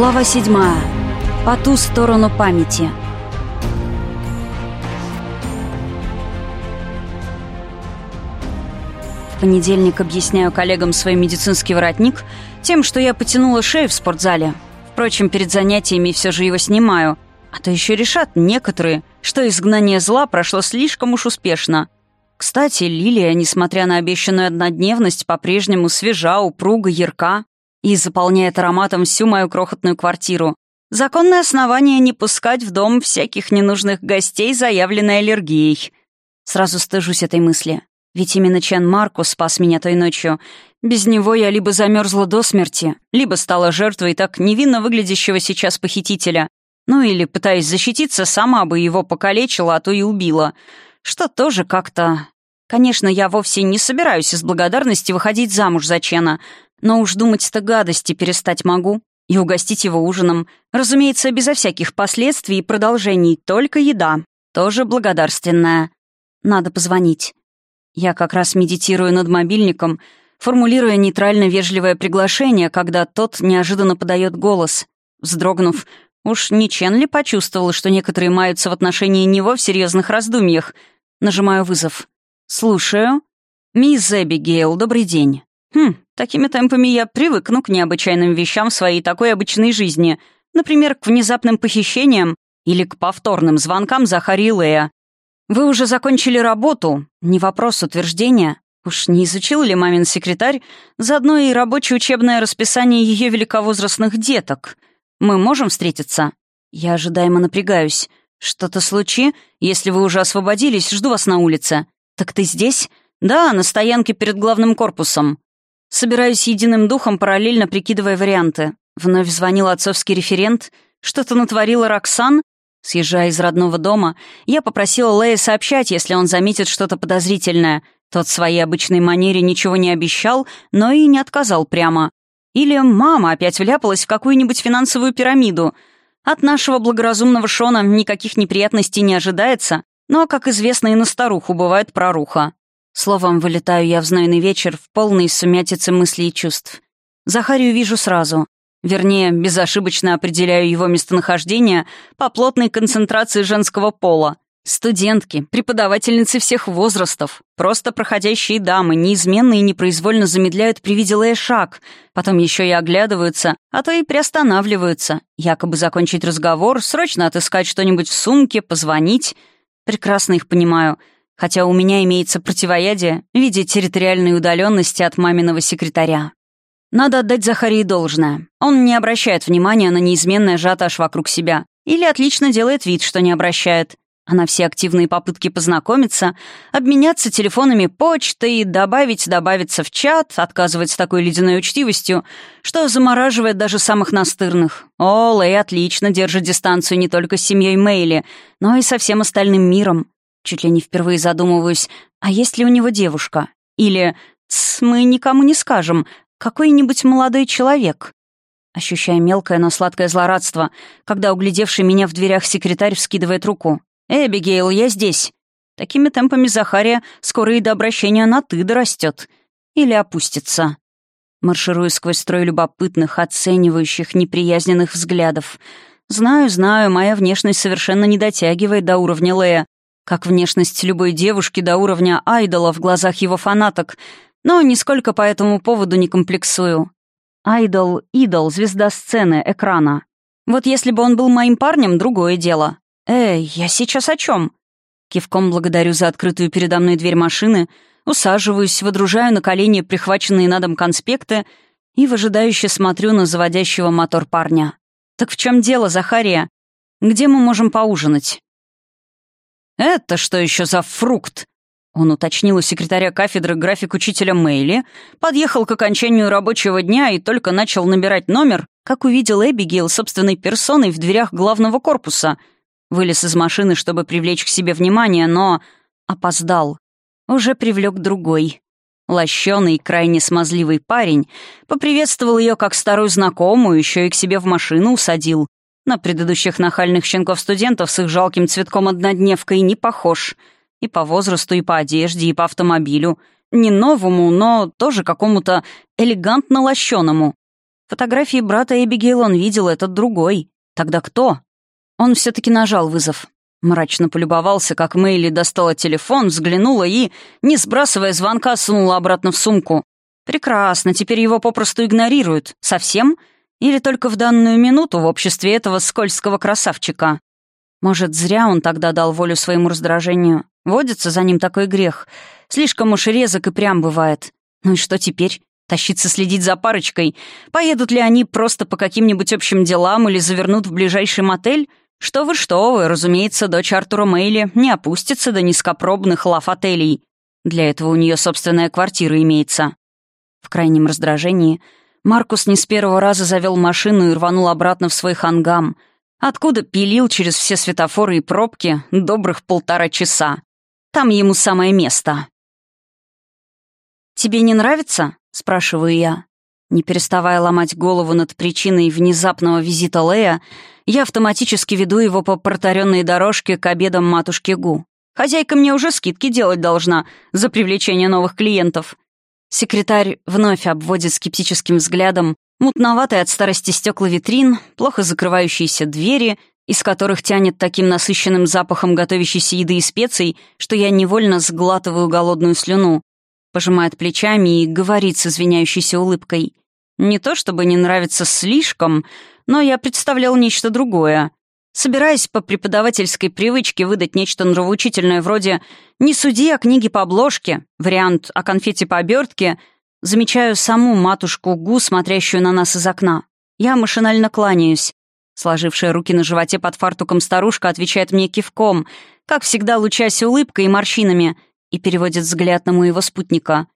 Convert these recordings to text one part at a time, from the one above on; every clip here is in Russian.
Глава седьмая. По ту сторону памяти. В понедельник объясняю коллегам свой медицинский воротник тем, что я потянула шею в спортзале. Впрочем, перед занятиями все же его снимаю. А то еще решат некоторые, что изгнание зла прошло слишком уж успешно. Кстати, Лилия, несмотря на обещанную однодневность, по-прежнему свежа, упруга, ярка и заполняет ароматом всю мою крохотную квартиру. Законное основание не пускать в дом всяких ненужных гостей, заявленной аллергией. Сразу стыжусь этой мысли. Ведь именно Чен Марко спас меня той ночью. Без него я либо замерзла до смерти, либо стала жертвой так невинно выглядящего сейчас похитителя. Ну или, пытаясь защититься, сама бы его покалечила, а то и убила. Что тоже как-то... Конечно, я вовсе не собираюсь из благодарности выходить замуж за Чена, но уж думать-то гадости перестать могу. И угостить его ужином. Разумеется, безо всяких последствий и продолжений, только еда. Тоже благодарственная. Надо позвонить. Я как раз медитирую над мобильником, формулируя нейтрально-вежливое приглашение, когда тот неожиданно подает голос. Вздрогнув, уж не Чен ли почувствовал, что некоторые маются в отношении него в серьезных раздумьях? Нажимаю вызов. «Слушаю». «Мисс Эбигейл, добрый день». Хм, такими темпами я привыкну к необычайным вещам в своей такой обычной жизни. Например, к внезапным похищениям или к повторным звонкам Захари Лея. Вы уже закончили работу? Не вопрос утверждения. Уж не изучил ли мамин секретарь заодно и рабочее учебное расписание ее великовозрастных деток? Мы можем встретиться? Я ожидаемо напрягаюсь. Что-то случи? Если вы уже освободились, жду вас на улице. Так ты здесь? Да, на стоянке перед главным корпусом. Собираюсь единым духом, параллельно прикидывая варианты. Вновь звонил отцовский референт. Что-то натворила Роксан? Съезжая из родного дома, я попросила Лея сообщать, если он заметит что-то подозрительное. Тот в своей обычной манере ничего не обещал, но и не отказал прямо. Или мама опять вляпалась в какую-нибудь финансовую пирамиду. От нашего благоразумного Шона никаких неприятностей не ожидается, но, как известно, и на старуху бывает проруха. Словом, вылетаю я в знойный вечер в полной сумятице мыслей и чувств. Захарию вижу сразу. Вернее, безошибочно определяю его местонахождение по плотной концентрации женского пола. Студентки, преподавательницы всех возрастов, просто проходящие дамы, неизменно и непроизвольно замедляют при шаг, потом еще и оглядываются, а то и приостанавливаются, якобы закончить разговор, срочно отыскать что-нибудь в сумке, позвонить. Прекрасно их понимаю — хотя у меня имеется противоядие в виде территориальной удаленности от маминого секретаря. Надо отдать Захарии должное. Он не обращает внимания на неизменный ажиотаж вокруг себя. Или отлично делает вид, что не обращает. А на все активные попытки познакомиться, обменяться телефонами почтой, добавить, добавиться в чат, отказывать с такой ледяной учтивостью, что замораживает даже самых настырных. О, Лэй отлично держит дистанцию не только с семьей Мейли, но и со всем остальным миром. Чуть ли не впервые задумываюсь, а есть ли у него девушка? Или «Тсс, мы никому не скажем, какой-нибудь молодой человек?» Ощущая мелкое, но сладкое злорадство, когда углядевший меня в дверях секретарь вскидывает руку. «Эбигейл, я здесь!» Такими темпами Захария скоро и до обращения на «ты» дорастет. Или опустится. Марширую сквозь строй любопытных, оценивающих, неприязненных взглядов. Знаю, знаю, моя внешность совершенно не дотягивает до уровня Лея, как внешность любой девушки до уровня айдола в глазах его фанаток, но нисколько по этому поводу не комплексую. Айдол — идол, звезда сцены, экрана. Вот если бы он был моим парнем, другое дело. «Эй, я сейчас о чем? Кивком благодарю за открытую передо мной дверь машины, усаживаюсь, выдружаю на колени прихваченные на дом конспекты и выжидающе смотрю на заводящего мотор парня. «Так в чем дело, Захария? Где мы можем поужинать?» «Это что еще за фрукт?» Он уточнил у секретаря кафедры график учителя Мейли, подъехал к окончанию рабочего дня и только начал набирать номер, как увидел Эбигейл собственной персоной в дверях главного корпуса. Вылез из машины, чтобы привлечь к себе внимание, но опоздал. Уже привлек другой. Лощеный, крайне смазливый парень поприветствовал ее как старую знакомую, еще и к себе в машину усадил. На предыдущих нахальных щенков-студентов с их жалким цветком однодневкой не похож. И по возрасту, и по одежде, и по автомобилю. Не новому, но тоже какому-то элегантно лощеному. Фотографии брата Эбигейл он видел, этот другой. Тогда кто? Он все-таки нажал вызов. Мрачно полюбовался, как Мэйли достала телефон, взглянула и, не сбрасывая звонка, сунула обратно в сумку. Прекрасно, теперь его попросту игнорируют. Совсем? Или только в данную минуту в обществе этого скользкого красавчика? Может, зря он тогда дал волю своему раздражению. Водится за ним такой грех. Слишком уж резок и прям бывает. Ну и что теперь? Тащиться следить за парочкой? Поедут ли они просто по каким-нибудь общим делам или завернут в ближайший мотель? Что вы, что вы, разумеется, дочь Артура Мейли не опустится до низкопробных лав-отелей. Для этого у нее собственная квартира имеется. В крайнем раздражении Маркус не с первого раза завел машину и рванул обратно в свой хангам, откуда пилил через все светофоры и пробки добрых полтора часа. Там ему самое место. «Тебе не нравится?» — спрашиваю я. Не переставая ломать голову над причиной внезапного визита Лея, я автоматически веду его по протаренной дорожке к обедам матушки Гу. Хозяйка мне уже скидки делать должна за привлечение новых клиентов. Секретарь вновь обводит скептическим взглядом мутноватые от старости стекла витрин, плохо закрывающиеся двери, из которых тянет таким насыщенным запахом готовящейся еды и специй, что я невольно сглатываю голодную слюну пожимает плечами и говорит с извиняющейся улыбкой. «Не то чтобы не нравится слишком, но я представлял нечто другое. Собираясь по преподавательской привычке выдать нечто нравоучительное вроде «Не суди о книге по обложке», вариант о конфете по обертке, замечаю саму матушку Гу, смотрящую на нас из окна. Я машинально кланяюсь. Сложившая руки на животе под фартуком старушка отвечает мне кивком, как всегда лучась улыбкой и морщинами — и переводит взгляд на моего спутника.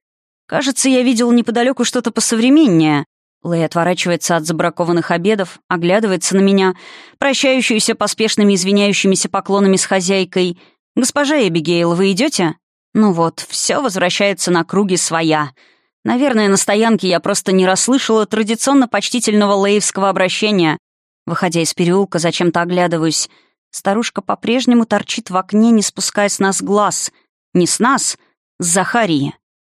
«Кажется, я видел неподалеку что-то посовременнее». Лэй отворачивается от забракованных обедов, оглядывается на меня, прощающуюся поспешными извиняющимися поклонами с хозяйкой. «Госпожа Эбигейл, вы идете? Ну вот, все возвращается на круги своя. Наверное, на стоянке я просто не расслышала традиционно почтительного лейвского обращения. Выходя из переулка, зачем-то оглядываюсь. Старушка по-прежнему торчит в окне, не спуская с нас глаз — не с нас, с Захарии.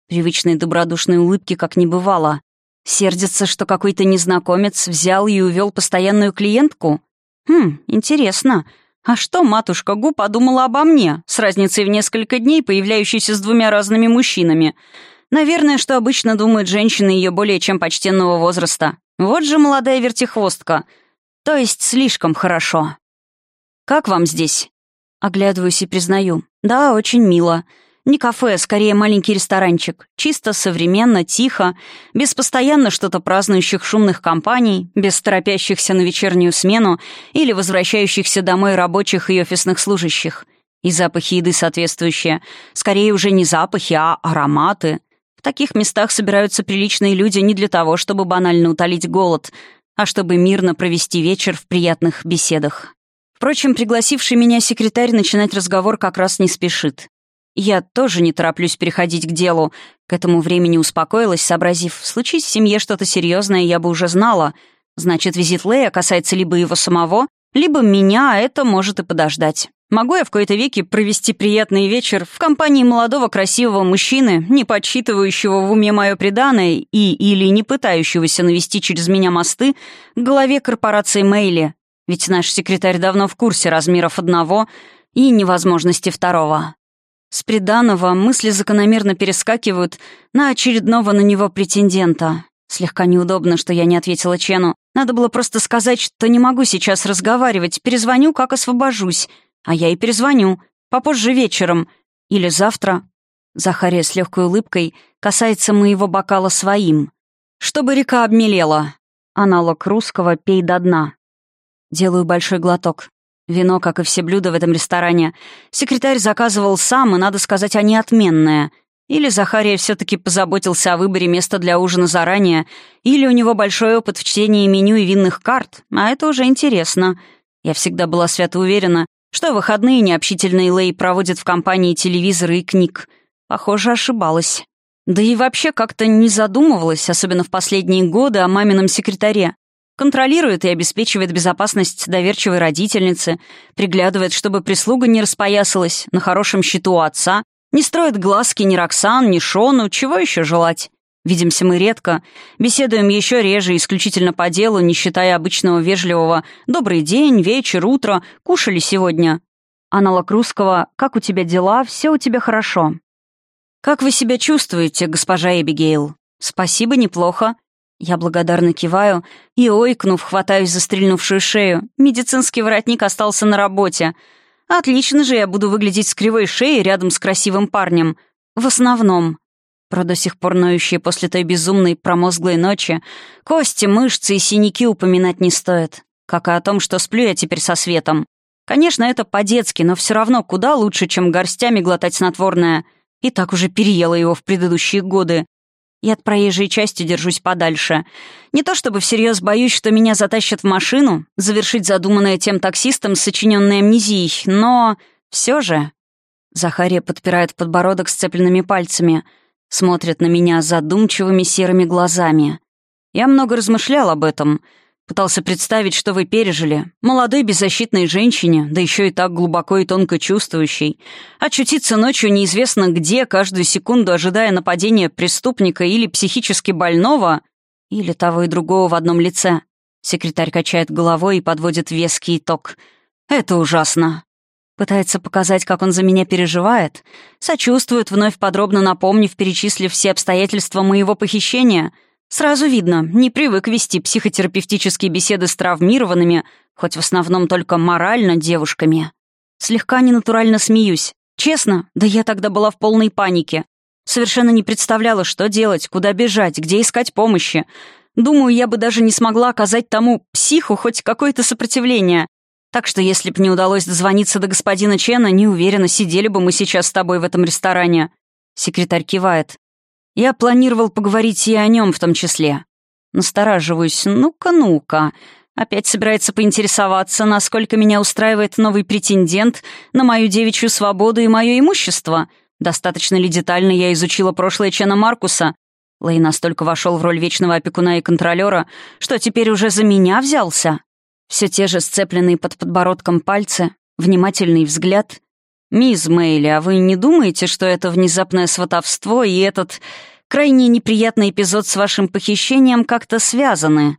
Привычной добродушной улыбки как не бывало. Сердится, что какой-то незнакомец взял и увел постоянную клиентку? Хм, интересно. А что матушка Гу подумала обо мне, с разницей в несколько дней, появляющейся с двумя разными мужчинами? Наверное, что обычно думают женщины ее более чем почтенного возраста. Вот же молодая вертихвостка. То есть слишком хорошо. «Как вам здесь?» Оглядываюсь и признаю. Да, очень мило. Не кафе, скорее маленький ресторанчик. Чисто, современно, тихо, без постоянно что-то празднующих шумных компаний, без торопящихся на вечернюю смену или возвращающихся домой рабочих и офисных служащих. И запахи еды соответствующие. Скорее уже не запахи, а ароматы. В таких местах собираются приличные люди не для того, чтобы банально утолить голод, а чтобы мирно провести вечер в приятных беседах. Впрочем, пригласивший меня секретарь начинать разговор как раз не спешит. Я тоже не тороплюсь переходить к делу. К этому времени успокоилась, сообразив, случись в семье что-то серьезное, я бы уже знала. Значит, визит Лея касается либо его самого, либо меня, а это может и подождать. Могу я в кои-то веки провести приятный вечер в компании молодого красивого мужчины, не подсчитывающего в уме мое преданное и или не пытающегося навести через меня мосты к главе корпорации Мейли, ведь наш секретарь давно в курсе размеров одного и невозможности второго. С приданого мысли закономерно перескакивают на очередного на него претендента. Слегка неудобно, что я не ответила Чену. Надо было просто сказать, что не могу сейчас разговаривать, перезвоню, как освобожусь. А я и перезвоню. Попозже вечером. Или завтра. Захария с легкой улыбкой касается моего бокала своим. Чтобы река обмелела. Аналог русского «пей до дна». Делаю большой глоток. Вино, как и все блюда в этом ресторане, секретарь заказывал сам, и, надо сказать, они отменные. Или Захария все-таки позаботился о выборе места для ужина заранее, или у него большой опыт в чтении меню и винных карт, а это уже интересно. Я всегда была свято уверена, что выходные необщительный Лей проводит в компании телевизора и книг. Похоже, ошибалась. Да и вообще как-то не задумывалась, особенно в последние годы, о мамином секретаре. Контролирует и обеспечивает безопасность доверчивой родительницы, приглядывает, чтобы прислуга не распоясалась, на хорошем счету у отца, не строит глазки ни Роксан, ни Шону, чего еще желать. Видимся мы редко, беседуем еще реже, исключительно по делу, не считая обычного вежливого «добрый день», «вечер», «утро», «кушали сегодня». Аналог русского «как у тебя дела», «все у тебя хорошо». «Как вы себя чувствуете, госпожа Эбигейл?» «Спасибо, неплохо». Я благодарно киваю и, ойкнув, хватаюсь за стрельнувшую шею. Медицинский воротник остался на работе. Отлично же я буду выглядеть с кривой шеей рядом с красивым парнем. В основном. Про до сих пор ноющие после той безумной промозглой ночи кости, мышцы и синяки упоминать не стоит. Как и о том, что сплю я теперь со светом. Конечно, это по-детски, но все равно куда лучше, чем горстями глотать снотворное. И так уже переела его в предыдущие годы. И от проезжей части держусь подальше. Не то чтобы всерьез боюсь, что меня затащат в машину, завершить задуманное тем таксистом с сочиненной амнезией, но все же... Захария подпирает подбородок сцепленными пальцами — смотрит на меня задумчивыми серыми глазами. Я много размышлял об этом, пытался представить, что вы пережили. Молодой беззащитной женщине, да еще и так глубоко и тонко чувствующей. Очутиться ночью неизвестно где, каждую секунду ожидая нападения преступника или психически больного, или того и другого в одном лице. Секретарь качает головой и подводит веский итог. «Это ужасно. Пытается показать, как он за меня переживает. Сочувствует, вновь подробно напомнив, перечислив все обстоятельства моего похищения. Сразу видно, не привык вести психотерапевтические беседы с травмированными, хоть в основном только морально, девушками. Слегка ненатурально смеюсь. Честно, да я тогда была в полной панике. Совершенно не представляла, что делать, куда бежать, где искать помощи. Думаю, я бы даже не смогла оказать тому психу хоть какое-то сопротивление. Так что если б не удалось дозвониться до господина Чена, не уверена, сидели бы мы сейчас с тобой в этом ресторане». Секретарь кивает. «Я планировал поговорить и о нем в том числе. Настораживаюсь. Ну-ка, ну-ка. Опять собирается поинтересоваться, насколько меня устраивает новый претендент на мою девичью свободу и мое имущество. Достаточно ли детально я изучила прошлое Чена Маркуса? Лэй настолько вошел в роль вечного опекуна и контролера, что теперь уже за меня взялся. Все те же сцепленные под подбородком пальцы, внимательный взгляд. «Мисс Мэйли, а вы не думаете, что это внезапное сватовство и этот крайне неприятный эпизод с вашим похищением как-то связаны?»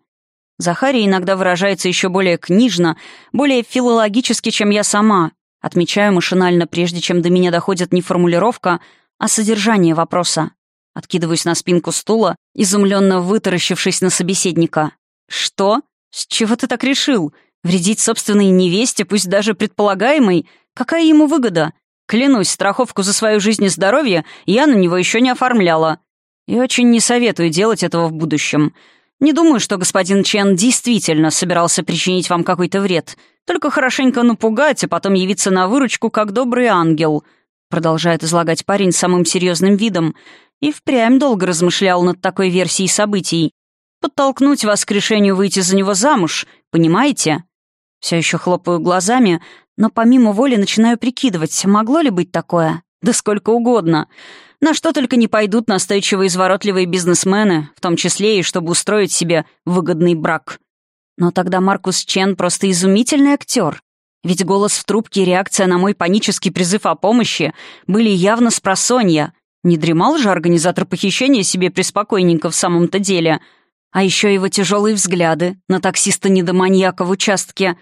Захария иногда выражается еще более книжно, более филологически, чем я сама. Отмечаю машинально, прежде чем до меня доходит не формулировка, а содержание вопроса. Откидываюсь на спинку стула, изумленно вытаращившись на собеседника. «Что?» «С чего ты так решил? Вредить собственной невесте, пусть даже предполагаемой? Какая ему выгода? Клянусь, страховку за свою жизнь и здоровье я на него еще не оформляла. И очень не советую делать этого в будущем. Не думаю, что господин Чен действительно собирался причинить вам какой-то вред. Только хорошенько напугать, а потом явиться на выручку, как добрый ангел», продолжает излагать парень самым серьезным видом, и впрямь долго размышлял над такой версией событий подтолкнуть вас к решению выйти за него замуж, понимаете? Все еще хлопаю глазами, но помимо воли начинаю прикидывать, могло ли быть такое? Да сколько угодно. На что только не пойдут настойчивые изворотливые бизнесмены, в том числе и чтобы устроить себе выгодный брак. Но тогда Маркус Чен просто изумительный актер. Ведь голос в трубке и реакция на мой панический призыв о помощи были явно с просонья. Не дремал же организатор похищения себе преспокойненько в самом-то деле — а еще его тяжелые взгляды на таксиста-недоманьяка в участке.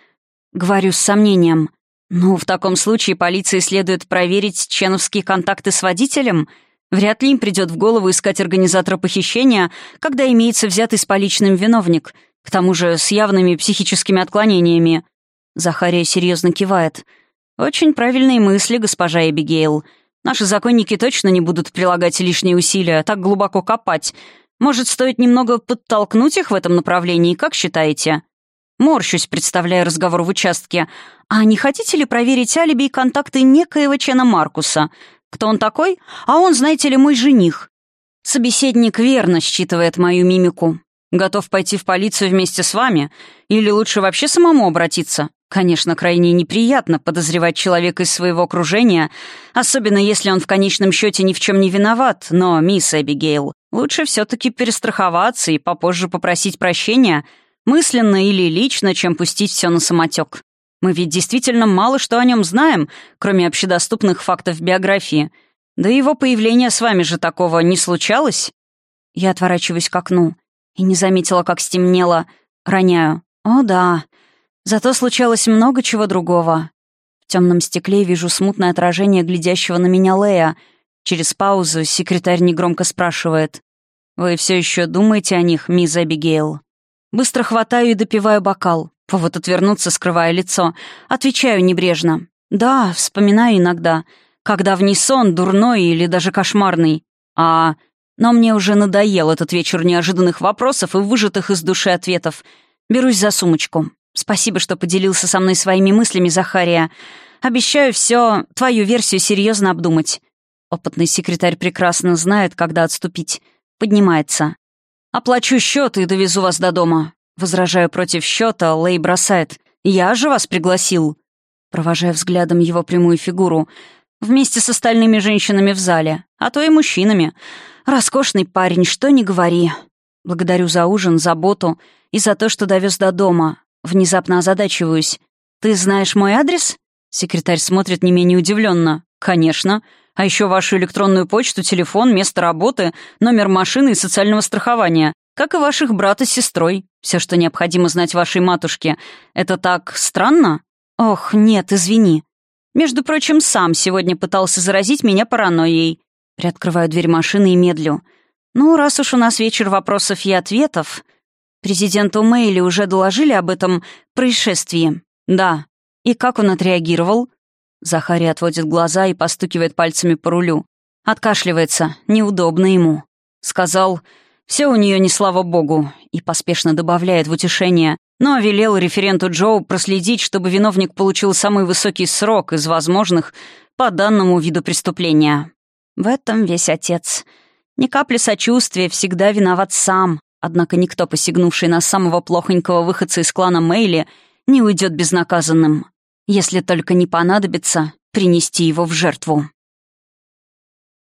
Говорю с сомнением. Ну, в таком случае полиции следует проверить ченовские контакты с водителем. Вряд ли им придет в голову искать организатора похищения, когда имеется взятый с поличным виновник, к тому же с явными психическими отклонениями. Захария серьезно кивает. «Очень правильные мысли, госпожа Эбигейл. Наши законники точно не будут прилагать лишние усилия, так глубоко копать. Может, стоит немного подтолкнуть их в этом направлении, как считаете?» Морщусь, представляя разговор в участке. «А не хотите ли проверить алиби и контакты некоего Чена Маркуса? Кто он такой? А он, знаете ли, мой жених». Собеседник верно считывает мою мимику. Готов пойти в полицию вместе с вами? Или лучше вообще самому обратиться? Конечно, крайне неприятно подозревать человека из своего окружения, особенно если он в конечном счете ни в чем не виноват, но, мисс Эбигейл, лучше все-таки перестраховаться и попозже попросить прощения, мысленно или лично, чем пустить все на самотек. Мы ведь действительно мало что о нем знаем, кроме общедоступных фактов биографии. Да и его появление с вами же такого не случалось. Я отворачиваюсь к окну и не заметила, как стемнело. Роняю. О, да. Зато случалось много чего другого. В темном стекле вижу смутное отражение глядящего на меня Лея. Через паузу секретарь негромко спрашивает. «Вы все еще думаете о них, мисс Абигейл?» Быстро хватаю и допиваю бокал. Повод отвернуться, скрывая лицо. Отвечаю небрежно. «Да, вспоминаю иногда. Когда в ней сон, дурной или даже кошмарный. А... Но мне уже надоел этот вечер неожиданных вопросов и выжатых из души ответов. Берусь за сумочку. Спасибо, что поделился со мной своими мыслями, Захария. Обещаю все, твою версию серьезно обдумать. Опытный секретарь прекрасно знает, когда отступить. Поднимается. «Оплачу счет и довезу вас до дома». Возражаю против счета, Лей бросает. «Я же вас пригласил». Провожая взглядом его прямую фигуру. Вместе с остальными женщинами в зале. А то и мужчинами. Роскошный парень, что не говори. Благодарю за ужин, заботу и за то, что довез до дома. Внезапно озадачиваюсь. «Ты знаешь мой адрес?» Секретарь смотрит не менее удивленно. «Конечно. А еще вашу электронную почту, телефон, место работы, номер машины и социального страхования. Как и ваших брата с сестрой. Все, что необходимо знать вашей матушке. Это так странно?» «Ох, нет, извини. Между прочим, сам сегодня пытался заразить меня паранойей. Приоткрываю дверь машины и медлю. Ну, раз уж у нас вечер вопросов и ответов... Президенту Мэйли уже доложили об этом происшествии? Да. И как он отреагировал? Захарий отводит глаза и постукивает пальцами по рулю. Откашливается. Неудобно ему. Сказал, все у нее не слава богу, и поспешно добавляет в утешение, но велел референту Джоу проследить, чтобы виновник получил самый высокий срок из возможных по данному виду преступления. В этом весь отец. Ни капли сочувствия, всегда виноват сам. Однако никто, посягнувший на самого плохонького выходца из клана Мейли, не уйдет безнаказанным. Если только не понадобится принести его в жертву.